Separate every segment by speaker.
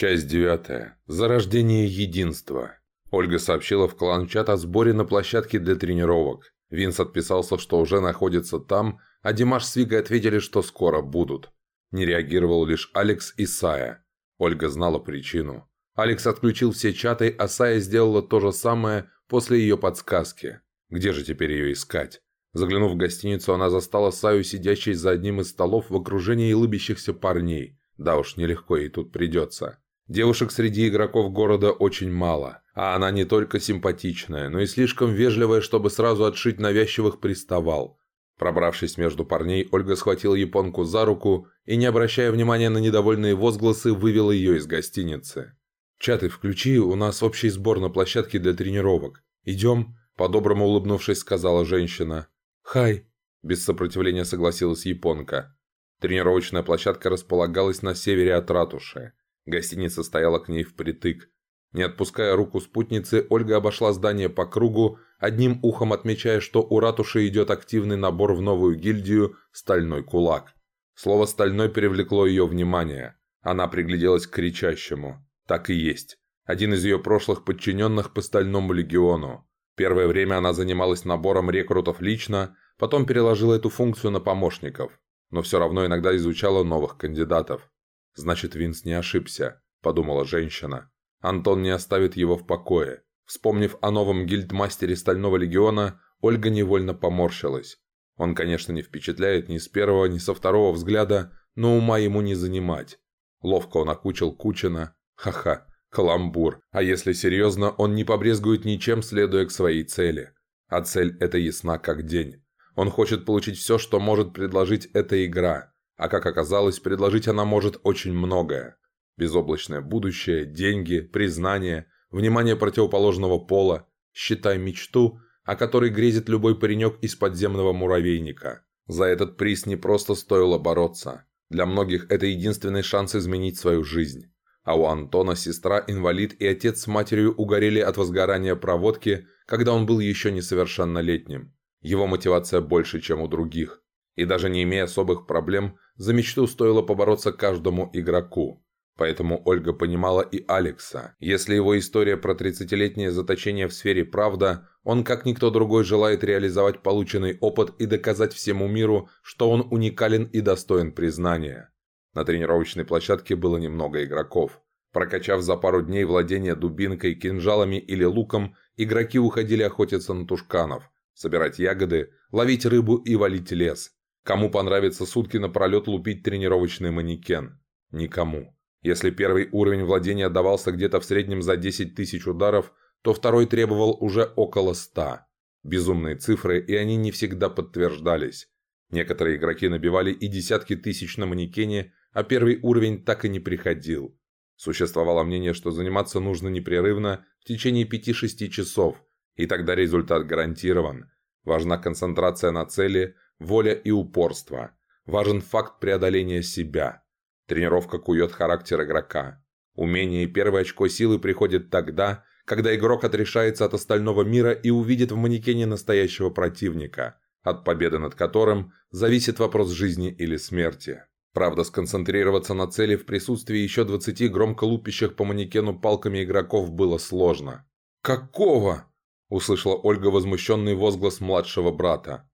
Speaker 1: Часть девятая. Зарождение единства. Ольга сообщила в клан-чат о сборе на площадке для тренировок. Винс отписался, что уже находится там, а Димаш с Вигой ответили, что скоро будут. Не реагировал лишь Алекс и Сая. Ольга знала причину. Алекс отключил все чаты, а Сая сделала то же самое после ее подсказки. Где же теперь ее искать? Заглянув в гостиницу, она застала Саю, сидящей за одним из столов в окружении улыбящихся парней. Да уж, нелегко ей тут придется. Девушек среди игроков города очень мало, а она не только симпатичная, но и слишком вежливая, чтобы сразу отшить навязчивых приставал. Пробравшись между парней, Ольга схватила японку за руку и, не обращая внимания на недовольные возгласы, вывела ее из гостиницы. «Чаты включи, у нас общий сбор на площадке для тренировок. Идем?» – по-доброму улыбнувшись, сказала женщина. «Хай!» – без сопротивления согласилась японка. Тренировочная площадка располагалась на севере от ратуши. Гостиница стояла к ней впритык. Не отпуская руку спутницы, Ольга обошла здание по кругу, одним ухом отмечая, что у ратуши идет активный набор в новую гильдию «Стальной кулак». Слово «стальной» привлекло ее внимание. Она пригляделась к кричащему. Так и есть. Один из ее прошлых подчиненных по Стальному легиону. Первое время она занималась набором рекрутов лично, потом переложила эту функцию на помощников но все равно иногда изучала новых кандидатов. «Значит, Винс не ошибся», – подумала женщина. Антон не оставит его в покое. Вспомнив о новом гильдмастере Стального Легиона, Ольга невольно поморщилась. Он, конечно, не впечатляет ни с первого, ни со второго взгляда, но ума ему не занимать. Ловко он окучил Кучина. Ха-ха, каламбур. А если серьезно, он не побрезгует ничем, следуя к своей цели. А цель эта ясна как день. Он хочет получить все, что может предложить эта игра. А как оказалось, предложить она может очень многое. Безоблачное будущее, деньги, признание, внимание противоположного пола, считай мечту, о которой грезит любой паренек из подземного муравейника. За этот приз не просто стоило бороться. Для многих это единственный шанс изменить свою жизнь. А у Антона сестра инвалид и отец с матерью угорели от возгорания проводки, когда он был еще несовершеннолетним. Его мотивация больше, чем у других. И даже не имея особых проблем, за мечту стоило побороться каждому игроку. Поэтому Ольга понимала и Алекса. Если его история про 30-летнее заточение в сфере правда, он как никто другой желает реализовать полученный опыт и доказать всему миру, что он уникален и достоин признания. На тренировочной площадке было немного игроков. Прокачав за пару дней владение дубинкой, кинжалами или луком, игроки уходили охотиться на тушканов – собирать ягоды, ловить рыбу и валить лес. Кому понравится сутки напролет лупить тренировочный манекен? Никому. Если первый уровень владения давался где-то в среднем за 10 тысяч ударов, то второй требовал уже около 100. Безумные цифры, и они не всегда подтверждались. Некоторые игроки набивали и десятки тысяч на манекене, а первый уровень так и не приходил. Существовало мнение, что заниматься нужно непрерывно в течение 5-6 часов, и тогда результат гарантирован. Важна концентрация на цели, воля и упорство. Важен факт преодоления себя. Тренировка кует характер игрока. Умение и первое очко силы приходит тогда, когда игрок отрешается от остального мира и увидит в манекене настоящего противника, от победы над которым зависит вопрос жизни или смерти. Правда, сконцентрироваться на цели в присутствии еще 20 громко лупящих по манекену палками игроков было сложно. «Какого?» услышала Ольга возмущенный возглас младшего брата.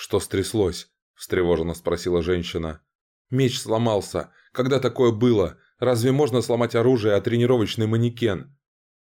Speaker 1: «Что стряслось?» – встревоженно спросила женщина. «Меч сломался. Когда такое было? Разве можно сломать оружие, а тренировочный манекен?»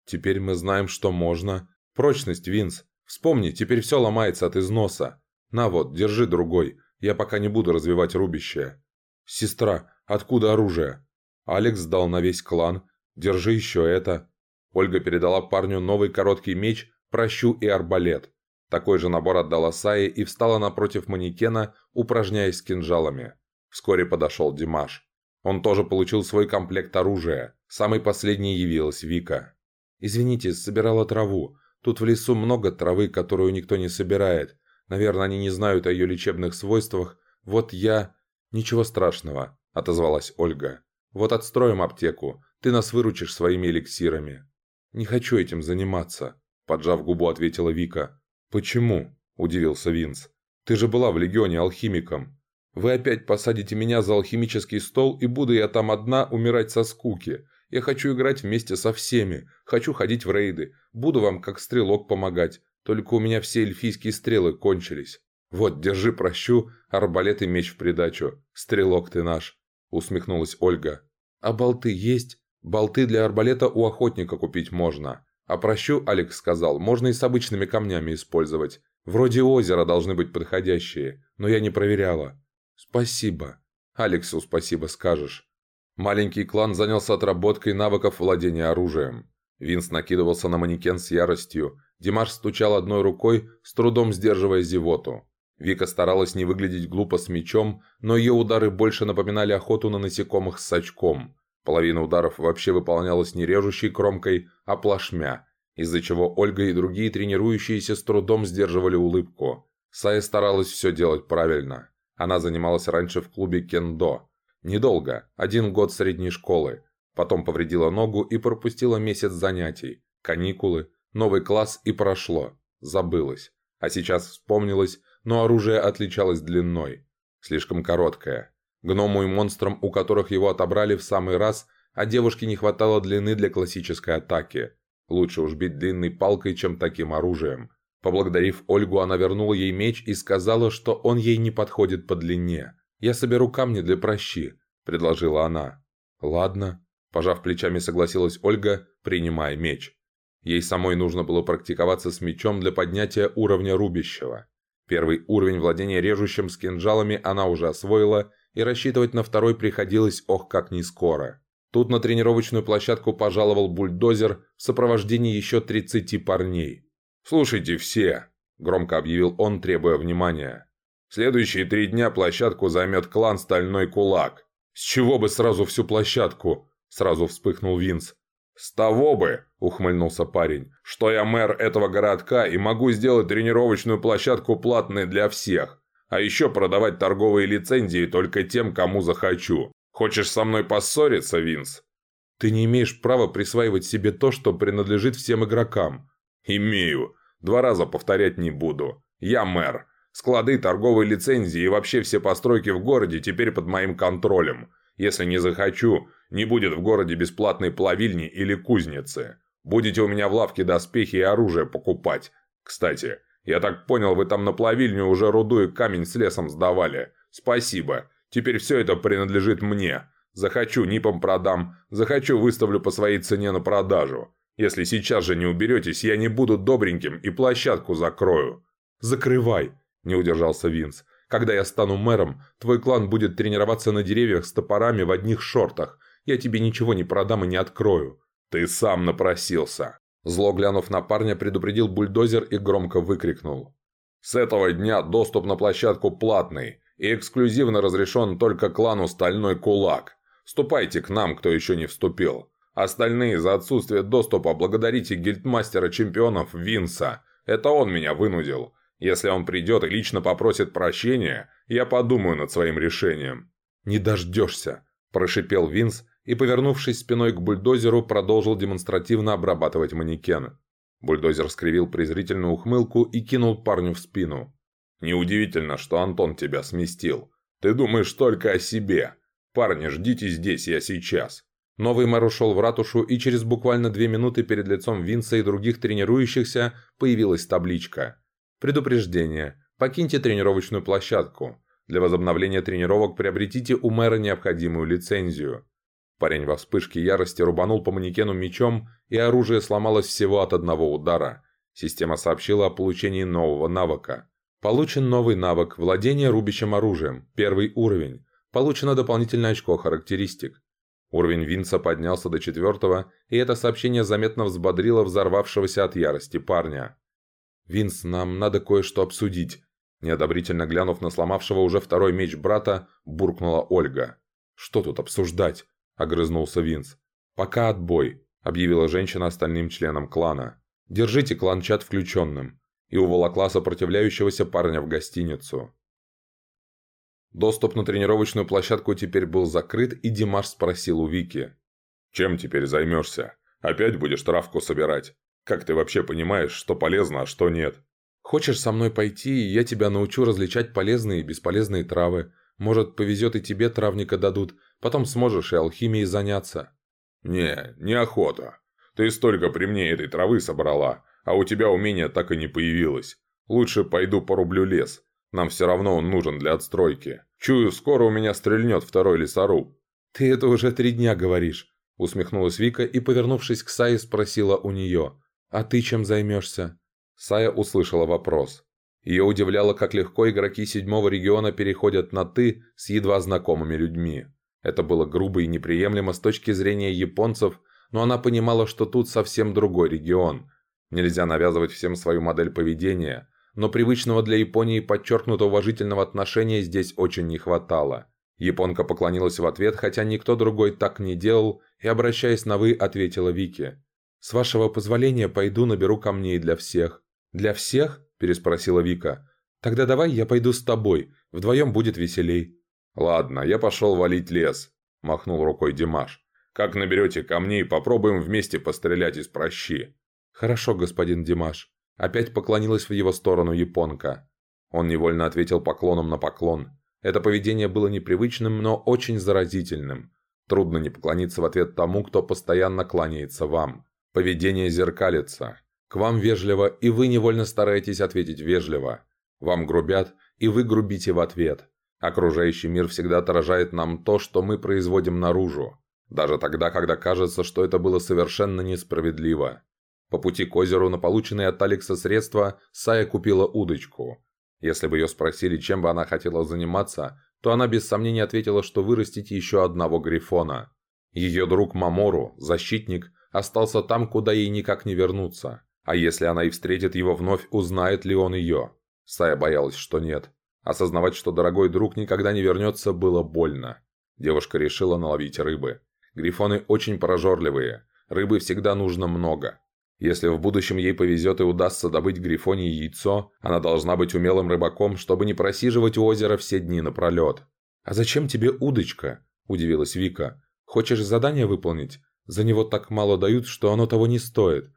Speaker 1: «Теперь мы знаем, что можно. Прочность, Винс. Вспомни, теперь все ломается от износа. На вот, держи другой. Я пока не буду развивать рубище». «Сестра, откуда оружие?» Алекс дал на весь клан. «Держи еще это». Ольга передала парню новый короткий меч, прощу и арбалет. Такой же набор отдала Сае и встала напротив манекена, упражняясь с кинжалами. Вскоре подошел Димаш. Он тоже получил свой комплект оружия. Самый последний явилась Вика. «Извините, собирала траву. Тут в лесу много травы, которую никто не собирает. Наверное, они не знают о ее лечебных свойствах. Вот я...» «Ничего страшного», — отозвалась Ольга. «Вот отстроим аптеку. Ты нас выручишь своими эликсирами». «Не хочу этим заниматься», Поджав губу, ответила Вика. «Почему?» – удивился Винс. «Ты же была в Легионе алхимиком. Вы опять посадите меня за алхимический стол, и буду я там одна умирать со скуки. Я хочу играть вместе со всеми. Хочу ходить в рейды. Буду вам как стрелок помогать. Только у меня все эльфийские стрелы кончились. Вот, держи прощу, арбалет и меч в придачу. Стрелок ты наш», – усмехнулась Ольга. «А болты есть? Болты для арбалета у охотника купить можно. А прощу, Алекс сказал, можно и с обычными камнями использовать. Вроде озера должны быть подходящие, но я не проверяла. Спасибо. Алексу спасибо скажешь. Маленький клан занялся отработкой навыков владения оружием. Винс накидывался на манекен с яростью. Димаш стучал одной рукой, с трудом сдерживая зевоту. Вика старалась не выглядеть глупо с мечом, но ее удары больше напоминали охоту на насекомых с очком. Половина ударов вообще выполнялась не режущей кромкой, а плашмя, из-за чего Ольга и другие тренирующиеся с трудом сдерживали улыбку. Сая старалась все делать правильно. Она занималась раньше в клубе кендо. Недолго, один год средней школы. Потом повредила ногу и пропустила месяц занятий. Каникулы, новый класс и прошло. Забылось. А сейчас вспомнилось, но оружие отличалось длиной. Слишком короткое. Гному и монстрам, у которых его отобрали в самый раз, а девушке не хватало длины для классической атаки. Лучше уж бить длинной палкой, чем таким оружием. Поблагодарив Ольгу, она вернула ей меч и сказала, что он ей не подходит по длине. «Я соберу камни для прощи», – предложила она. «Ладно», – пожав плечами, согласилась Ольга, принимая меч. Ей самой нужно было практиковаться с мечом для поднятия уровня рубящего. Первый уровень владения режущим с кинжалами она уже освоила и рассчитывать на второй приходилось ох как не скоро. Тут на тренировочную площадку пожаловал бульдозер в сопровождении еще 30 парней. «Слушайте все!» – громко объявил он, требуя внимания. «Следующие три дня площадку займет клан «Стальной кулак». «С чего бы сразу всю площадку?» – сразу вспыхнул Винс. «С того бы!» – ухмыльнулся парень. «Что я мэр этого городка и могу сделать тренировочную площадку платной для всех. А еще продавать торговые лицензии только тем, кому захочу. Хочешь со мной поссориться, Винс?» «Ты не имеешь права присваивать себе то, что принадлежит всем игрокам». «Имею. Два раза повторять не буду. Я мэр. Склады, торговые лицензии и вообще все постройки в городе теперь под моим контролем. Если не захочу, не будет в городе бесплатной плавильни или кузницы. Будете у меня в лавке доспехи и оружие покупать. Кстати, я так понял, вы там на плавильню уже руду и камень с лесом сдавали. Спасибо. Теперь все это принадлежит мне. Захочу, НИПом продам. Захочу, выставлю по своей цене на продажу. Если сейчас же не уберетесь, я не буду добреньким и площадку закрою». «Закрывай», – не удержался Винс. «Когда я стану мэром, твой клан будет тренироваться на деревьях с топорами в одних шортах. Я тебе ничего не продам и не открою». «Ты сам напросился». Зло глянув на парня, предупредил бульдозер и громко выкрикнул. «С этого дня доступ на площадку платный и эксклюзивно разрешен только клану «Стальной кулак». Ступайте к нам, кто еще не вступил. Остальные за отсутствие доступа благодарите гильдмастера чемпионов Винса. Это он меня вынудил. Если он придет и лично попросит прощения, я подумаю над своим решением». «Не дождешься», – прошипел Винс и, повернувшись спиной к бульдозеру, продолжил демонстративно обрабатывать манекен. Бульдозер скривил презрительную ухмылку и кинул парню в спину. «Неудивительно, что Антон тебя сместил. Ты думаешь только о себе. Парни, ждите здесь, я сейчас». Новый мэр ушел в ратушу, и через буквально две минуты перед лицом Винса и других тренирующихся появилась табличка. Предупреждение. Покиньте тренировочную площадку. Для возобновления тренировок приобретите у мэра необходимую лицензию. Парень во вспышке ярости рубанул по манекену мечом, и оружие сломалось всего от одного удара. Система сообщила о получении нового навыка. Получен новый навык «Владение рубящим оружием», первый уровень. Получено дополнительное очко характеристик. Уровень Винца поднялся до четвертого, и это сообщение заметно взбодрило взорвавшегося от ярости парня. «Винс, нам надо кое-что обсудить», – неодобрительно глянув на сломавшего уже второй меч брата, буркнула Ольга. «Что тут обсуждать?» Огрызнулся Винс. «Пока отбой», – объявила женщина остальным членам клана. «Держите клан-чат включенным». И уволокла сопротивляющегося парня в гостиницу. Доступ на тренировочную площадку теперь был закрыт, и Димаш спросил у Вики. «Чем теперь займешься? Опять будешь травку собирать? Как ты вообще понимаешь, что полезно, а что нет?» «Хочешь со мной пойти, и я тебя научу различать полезные и бесполезные травы. Может, повезет и тебе травника дадут, потом сможешь и алхимией заняться». «Не, неохота. Ты столько при мне этой травы собрала, а у тебя умения так и не появилось. Лучше пойду порублю лес. Нам все равно он нужен для отстройки. Чую, скоро у меня стрельнет второй лесоруб».
Speaker 2: «Ты это уже три дня говоришь», – усмехнулась Вика и, повернувшись к Сае, спросила у нее. «А ты чем займешься?»
Speaker 1: Сая услышала вопрос. Ее удивляло, как легко игроки седьмого региона переходят на «ты» с едва знакомыми людьми. Это было грубо и неприемлемо с точки зрения японцев, но она понимала, что тут совсем другой регион. Нельзя навязывать всем свою модель поведения, но привычного для Японии подчеркнуто уважительного отношения здесь очень не хватало. Японка поклонилась в ответ, хотя никто другой так не делал, и, обращаясь на «вы», ответила Вике. «С вашего позволения пойду наберу камней для всех». «Для всех?» – переспросила Вика. «Тогда давай я пойду с тобой, вдвоем будет веселей». «Ладно, я пошел валить лес», – махнул рукой Димаш. «Как наберете камней, попробуем вместе пострелять из прощи».
Speaker 2: «Хорошо, господин Димаш». Опять поклонилась в его сторону японка. Он невольно ответил поклоном на поклон. Это поведение было непривычным, но очень заразительным. Трудно не поклониться в ответ тому, кто постоянно кланяется вам. Поведение зеркалится. К вам вежливо, и вы невольно стараетесь ответить вежливо. Вам грубят, и вы грубите в ответ. Окружающий мир всегда отражает нам то, что мы производим наружу. Даже тогда, когда кажется, что это было совершенно несправедливо. По пути к озеру на полученные от Алекса средства Сая купила удочку. Если бы ее спросили, чем бы она хотела заниматься, то она без сомнения ответила, что вырастить еще одного грифона. Ее друг Мамору, защитник, остался там, куда ей никак не вернуться. А если она и встретит его вновь, узнает ли он ее? Сая боялась, что нет. Осознавать, что дорогой друг никогда не вернется, было больно. Девушка решила наловить рыбы. Грифоны очень прожорливые. Рыбы всегда нужно много. Если в будущем ей повезет и удастся добыть грифоне яйцо, она должна быть умелым рыбаком, чтобы не просиживать у озера все дни напролет. «А зачем тебе удочка?» – удивилась Вика. «Хочешь задание выполнить? За него так мало дают, что оно того не стоит».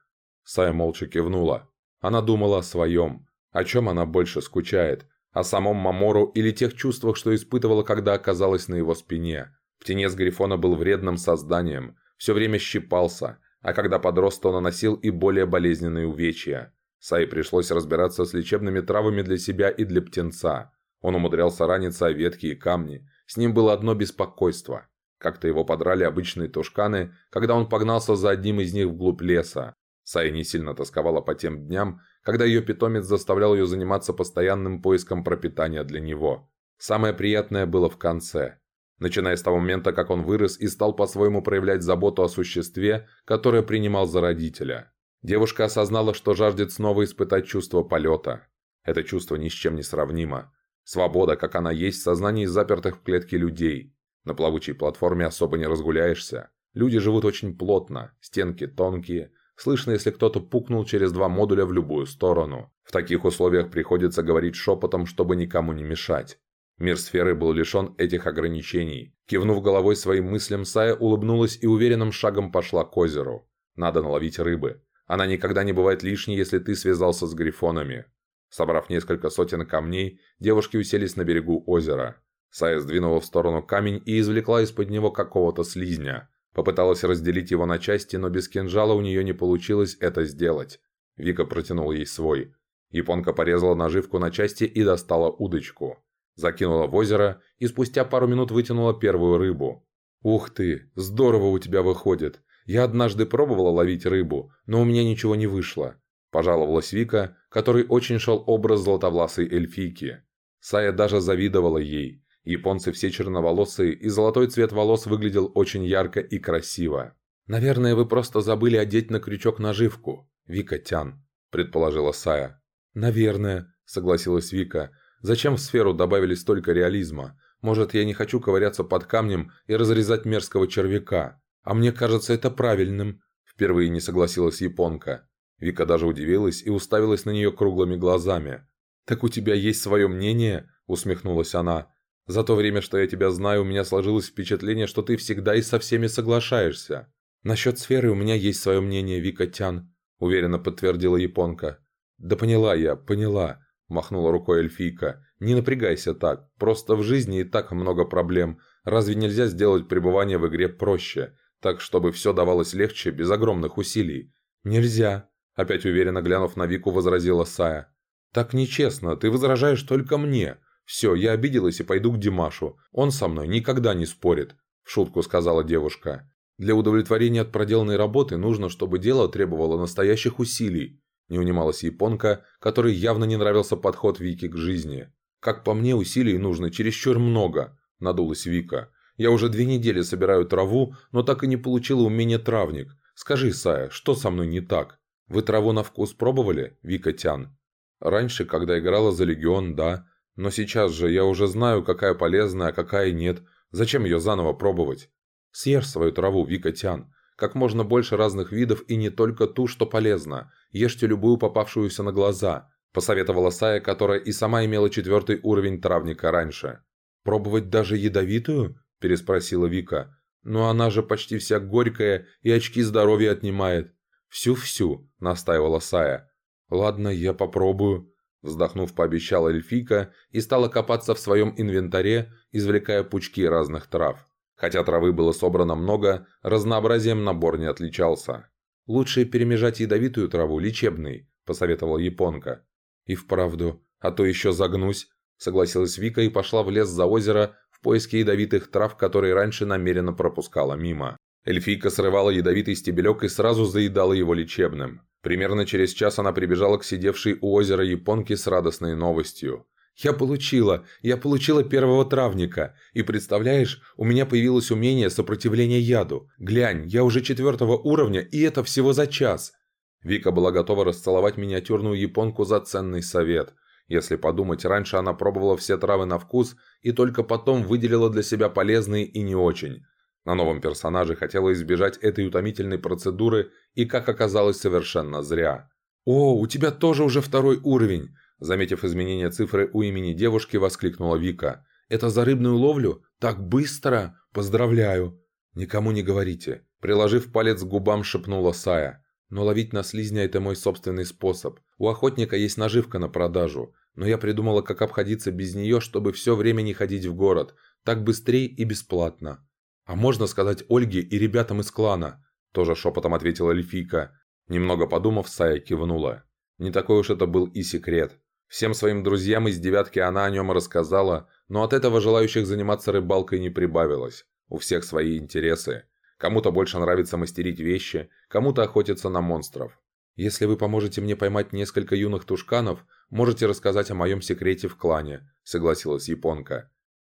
Speaker 2: Сая молча кивнула. Она думала о своем. О чем она больше скучает? О самом Мамору или тех чувствах, что испытывала, когда оказалась на его спине. Птенец Грифона был вредным созданием. Все время щипался – а когда подрос, то наносил и более болезненные увечья. Сай пришлось разбираться с лечебными травами для себя и для птенца. Он умудрялся раниться о ветки и камни. С ним было одно беспокойство. Как-то его подрали обычные тушканы, когда он погнался за одним из них вглубь леса. Сай не сильно тосковала по тем дням, когда ее питомец заставлял ее заниматься постоянным поиском пропитания для него. Самое приятное было в конце начиная с того момента, как он вырос и стал по-своему проявлять заботу о существе, которое принимал за родителя. Девушка осознала, что жаждет снова испытать чувство полета. Это чувство ни с чем не сравнимо. Свобода, как она есть в сознании запертых в клетке людей. На плавучей платформе особо не разгуляешься. Люди живут очень плотно, стенки тонкие. Слышно, если кто-то пукнул через два модуля в любую сторону. В таких условиях приходится говорить шепотом, чтобы никому не мешать. Мир сферы был лишен этих ограничений. Кивнув головой своим мыслям, Сая улыбнулась и уверенным шагом пошла к озеру. Надо наловить рыбы. Она никогда не бывает лишней, если ты связался с грифонами. Собрав несколько сотен камней, девушки уселись на берегу озера. Сая сдвинула в сторону камень и извлекла из-под него какого-то слизня. Попыталась разделить его на части, но без кинжала у нее не получилось это сделать. Вика протянул ей свой. Японка порезала наживку на части и достала удочку. Закинула в озеро и спустя пару минут вытянула первую рыбу. «Ух ты, здорово у тебя выходит. Я однажды пробовала ловить рыбу, но у меня ничего не вышло», – пожаловалась Вика, которой очень шел образ золотовласой эльфийки. Сая даже завидовала ей. Японцы все черноволосые, и золотой цвет волос выглядел очень ярко и красиво. «Наверное, вы просто забыли одеть на крючок наживку, Вика Тян», – предположила Сая. «Наверное», – согласилась Вика, Зачем в сферу добавили столько реализма? Может, я не хочу ковыряться под камнем и разрезать мерзкого червяка? А мне кажется это правильным. Впервые не согласилась японка. Вика даже удивилась и уставилась на нее круглыми глазами. «Так у тебя есть свое мнение?» – усмехнулась она. «За то время, что я тебя знаю, у меня сложилось впечатление, что ты всегда и со всеми соглашаешься». «Насчет сферы у меня есть свое мнение, Вика Тян», – уверенно подтвердила японка. «Да поняла я, поняла махнула рукой эльфийка. «Не напрягайся так. Просто в жизни и так много проблем. Разве нельзя сделать пребывание в игре проще? так чтобы все давалось легче, без огромных усилий. «Нельзя», – опять уверенно глянув на Вику, возразила Сая. «Так нечестно, ты возражаешь только мне. Все, я обиделась и пойду к Димашу. Он со мной никогда не спорит», – в шутку сказала девушка. «Для удовлетворения от проделанной работы нужно, чтобы дело требовало настоящих усилий», – не унималась японка, которой явно не нравился подход Вики к жизни. «Как по мне, усилий нужно чересчур много», – надулась Вика. «Я уже две недели собираю траву, но так и не получила умения травник. Скажи, Сая, что со мной не так? Вы траву на вкус пробовали, Вика Тян?» «Раньше, когда играла за Легион, да. Но сейчас же я уже знаю, какая полезная, а какая нет. Зачем ее заново пробовать? Съешь свою траву, Вика Тян. Как можно больше разных видов и не только ту, что полезна. Ешьте любую попавшуюся на глаза», – посоветовала Сая, которая и сама имела четвертый уровень травника раньше. «Пробовать даже ядовитую?» – переспросила Вика. «Но она же почти вся горькая и очки здоровья отнимает». «Всю-всю», – настаивала Сая. «Ладно, я попробую», Вздохнув, пообещала эльфийка и стала копаться в своем инвентаре, извлекая пучки разных трав. Хотя травы было собрано много, разнообразием набор не отличался. «Лучше перемежать ядовитую траву лечебной», – посоветовала японка. «И вправду, а то еще загнусь», – согласилась Вика и пошла в лес за озеро в поиске ядовитых трав, которые раньше намеренно пропускала мимо. Эльфийка срывала ядовитый стебелек и сразу заедала его лечебным. Примерно через час она прибежала к сидевшей у озера японке с радостной новостью. «Я получила! Я получила первого травника! И представляешь, у меня появилось умение сопротивления яду. Глянь, я уже четвертого уровня, и это всего за час!» Вика была готова расцеловать миниатюрную японку за ценный совет. Если подумать, раньше она пробовала все травы на вкус и только потом выделила для себя полезные и не очень. На новом персонаже хотела избежать этой утомительной процедуры и, как оказалось, совершенно зря. «О, у тебя тоже уже второй уровень!» Заметив изменение цифры у имени девушки, воскликнула Вика. «Это за рыбную ловлю? Так быстро! Поздравляю!» «Никому не говорите!» Приложив палец к губам, шепнула Сая. «Но ловить на слизня – это мой собственный способ. У охотника есть наживка на продажу. Но я придумала, как обходиться без нее, чтобы все время не ходить в город. Так быстрее и бесплатно». «А можно сказать Ольге и ребятам из клана?» Тоже шепотом ответила эльфийка. Немного подумав, Сая кивнула. Не такой уж это был и секрет. Всем своим друзьям из девятки она о нем рассказала, но от этого желающих заниматься рыбалкой не прибавилось. У всех свои интересы. Кому-то больше нравится мастерить вещи, кому-то охотиться на монстров. Если вы поможете мне поймать несколько юных тушканов, можете рассказать о моем секрете в клане», – согласилась японка.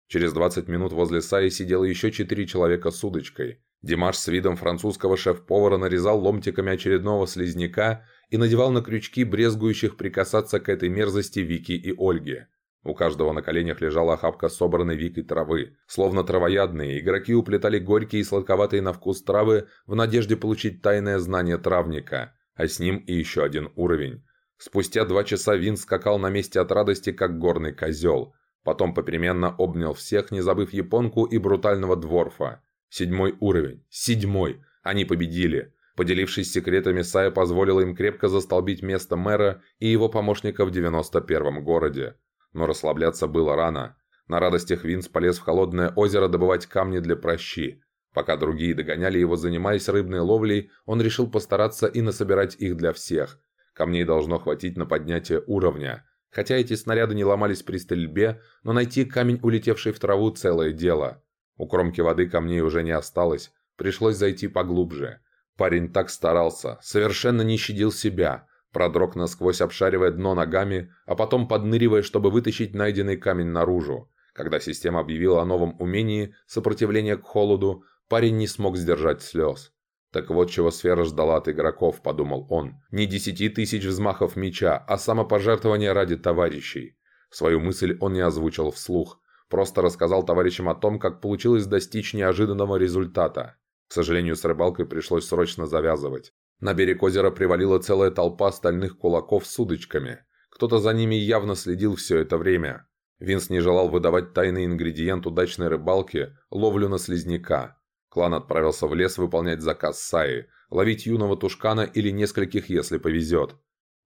Speaker 2: Через 20 минут возле Саи сидело еще четыре человека с удочкой. Димаш с видом французского шеф-повара нарезал ломтиками очередного слизняка и надевал на крючки брезгующих прикасаться к этой мерзости Вики и Ольги. У каждого на коленях лежала охапка собранной Викой травы. Словно травоядные, игроки уплетали горькие и сладковатые на вкус травы в надежде получить тайное знание травника, а с ним и еще один уровень. Спустя два часа Вин скакал на месте от радости, как горный козел – Потом попеременно обнял всех, не забыв японку и брутального дворфа. Седьмой уровень. Седьмой. Они победили. Поделившись секретами, Сая позволила им крепко застолбить место мэра и его помощника в 91-м городе. Но расслабляться было рано. На радостях Винс полез в холодное озеро добывать камни для прощи. Пока другие догоняли его, занимаясь рыбной ловлей, он решил постараться и насобирать их для всех. Камней должно хватить на поднятие уровня. Хотя эти снаряды не ломались при стрельбе, но найти камень, улетевший в траву, целое дело. У кромки воды камней уже не осталось, пришлось зайти поглубже. Парень так старался, совершенно не щадил себя, продрог насквозь, обшаривая дно ногами, а потом подныривая, чтобы вытащить найденный камень наружу. Когда система объявила о новом умении сопротивления к холоду, парень не смог сдержать слез. Так вот чего сфера ждала от игроков, подумал он. Не десяти тысяч взмахов меча, а самопожертвование ради товарищей. Свою мысль он не озвучил вслух. Просто рассказал товарищам о том, как получилось достичь неожиданного результата. К сожалению, с рыбалкой пришлось срочно завязывать. На берег озера привалила целая толпа стальных кулаков с удочками. Кто-то за ними явно следил все это время. Винс не желал выдавать тайный ингредиент удачной рыбалки – ловлю на слизняка. Клан отправился в лес выполнять заказ Саи, ловить юного тушкана или нескольких, если повезет.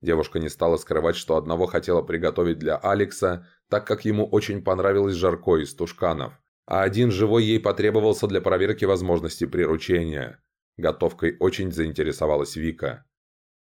Speaker 2: Девушка не стала скрывать, что одного хотела приготовить для Алекса, так как ему очень понравилось жарко из тушканов. а один живой ей потребовался для проверки возможности приручения. Готовкой очень заинтересовалась Вика.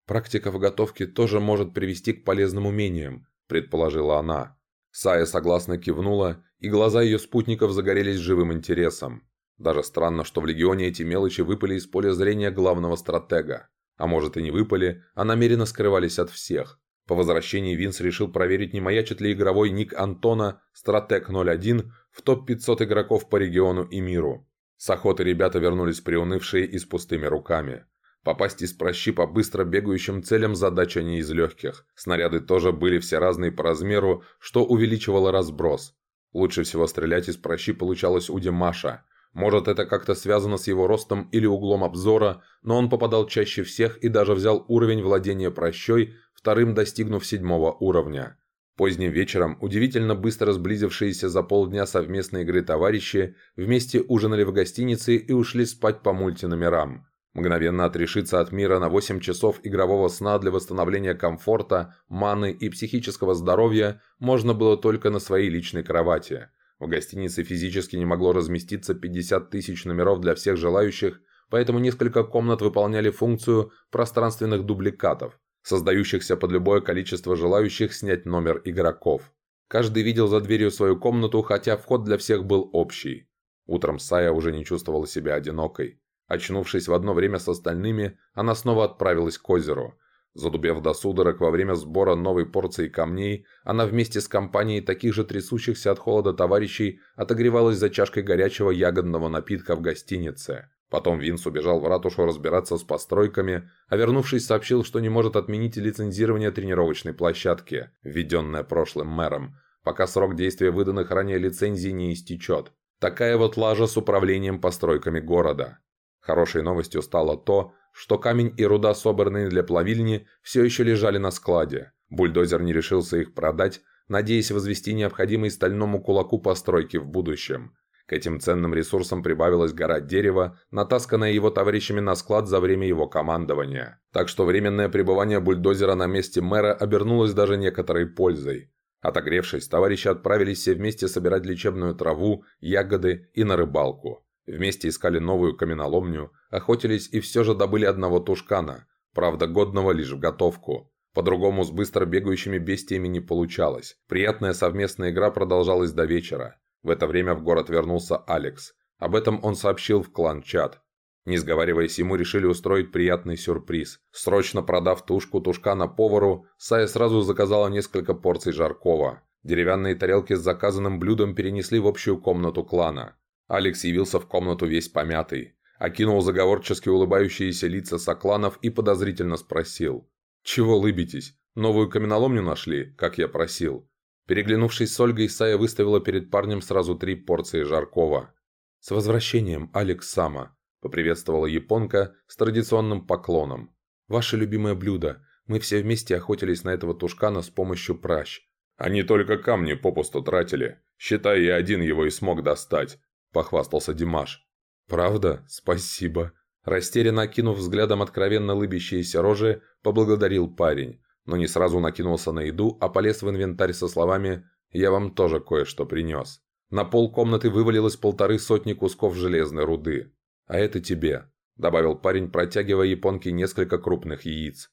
Speaker 2: «Практика в готовке тоже может привести к полезным умениям», – предположила она. Сая согласно кивнула, и глаза ее спутников загорелись живым интересом. Даже странно, что в Легионе эти мелочи выпали из поля зрения главного стратега. А может и не выпали, а намеренно скрывались от всех. По возвращении Винс решил проверить, не маячит ли игровой ник Антона «Стратег 01» в топ-500 игроков по региону и миру. С охоты ребята вернулись приунывшие и с пустыми руками. Попасть из прощи по быстро бегающим целям задача не из легких. Снаряды тоже были все разные по размеру, что увеличивало разброс. Лучше всего стрелять из прощи получалось у Димаша. Может, это как-то связано с его ростом или углом обзора, но он попадал чаще всех и даже взял уровень владения прощой, вторым достигнув седьмого уровня. Поздним вечером удивительно быстро сблизившиеся за полдня совместной игры товарищи вместе ужинали в гостинице и ушли спать по мультиномерам. Мгновенно отрешиться от мира на 8 часов игрового сна для восстановления комфорта, маны и психического здоровья можно было только на своей личной кровати. В гостинице физически не могло разместиться 50 тысяч номеров для всех желающих, поэтому несколько комнат выполняли функцию пространственных дубликатов, создающихся под любое количество желающих снять номер игроков. Каждый видел за дверью свою комнату, хотя вход для всех был общий. Утром Сая уже не чувствовала себя одинокой. Очнувшись в одно время с остальными, она снова отправилась к озеру. Задубев до судорог во время сбора новой порции камней, она вместе с компанией таких же трясущихся от холода товарищей отогревалась за чашкой горячего ягодного напитка в гостинице. Потом Винс убежал в ратушу разбираться с постройками, а вернувшись сообщил, что не может отменить лицензирование тренировочной площадки, введенное прошлым мэром, пока срок действия выданных ранее лицензий не истечет. Такая вот лажа с управлением постройками города. Хорошей новостью стало то, что камень и руда, собранные для плавильни, все еще лежали на складе. Бульдозер не решился их продать, надеясь возвести необходимый стальному кулаку постройки в будущем. К этим ценным ресурсам прибавилась гора дерева, натасканная его товарищами на склад за время его командования. Так что временное пребывание бульдозера на месте мэра обернулось даже некоторой пользой. Отогревшись, товарищи отправились все вместе собирать лечебную траву, ягоды и на рыбалку. Вместе искали новую каменоломню, охотились и все же добыли одного тушкана, правда годного лишь в готовку. По-другому с быстро бегающими бестиями не получалось. Приятная совместная игра продолжалась до вечера. В это время в город вернулся Алекс. Об этом он сообщил в клан-чат. Не сговариваясь, ему решили устроить приятный сюрприз. Срочно продав тушку тушкана повару, Сая сразу заказала несколько порций жаркого. Деревянные тарелки с заказанным блюдом перенесли в общую комнату клана. Алекс явился в комнату весь помятый, окинул заговорчески улыбающиеся лица сокланов и подозрительно спросил. «Чего лыбитесь? Новую каменоломню нашли, как я просил?» Переглянувшись с Ольгой, Сая выставила перед парнем сразу три порции жаркова. «С возвращением, Алекс Сама!» – поприветствовала японка с традиционным поклоном. «Ваше любимое блюдо. Мы все вместе охотились на этого тушкана с помощью пращ.
Speaker 1: Они только камни попусту тратили. Считай, я один его и смог достать похвастался Димаш.
Speaker 2: «Правда? Спасибо». Растерянно окинув взглядом откровенно лыбящиеся рожи, поблагодарил парень, но не сразу накинулся на еду, а полез в инвентарь со словами «Я вам тоже кое-что принес». На пол комнаты вывалилось полторы сотни кусков железной руды. «А это тебе», – добавил парень, протягивая японке несколько крупных яиц.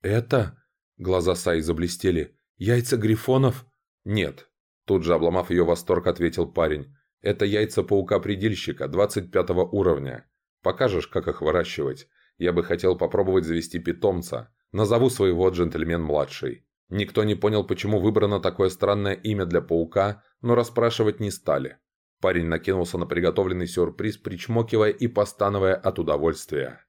Speaker 2: «Это?» – глаза Саи заблестели. «Яйца грифонов?» «Нет». Тут же, обломав ее восторг, ответил парень. Это яйца паука-предельщика 25 уровня. Покажешь, как их выращивать? Я бы хотел попробовать завести питомца. Назову своего джентльмен-младший. Никто не понял, почему выбрано такое странное имя для паука, но расспрашивать не стали. Парень накинулся на приготовленный сюрприз, причмокивая и постановая от удовольствия.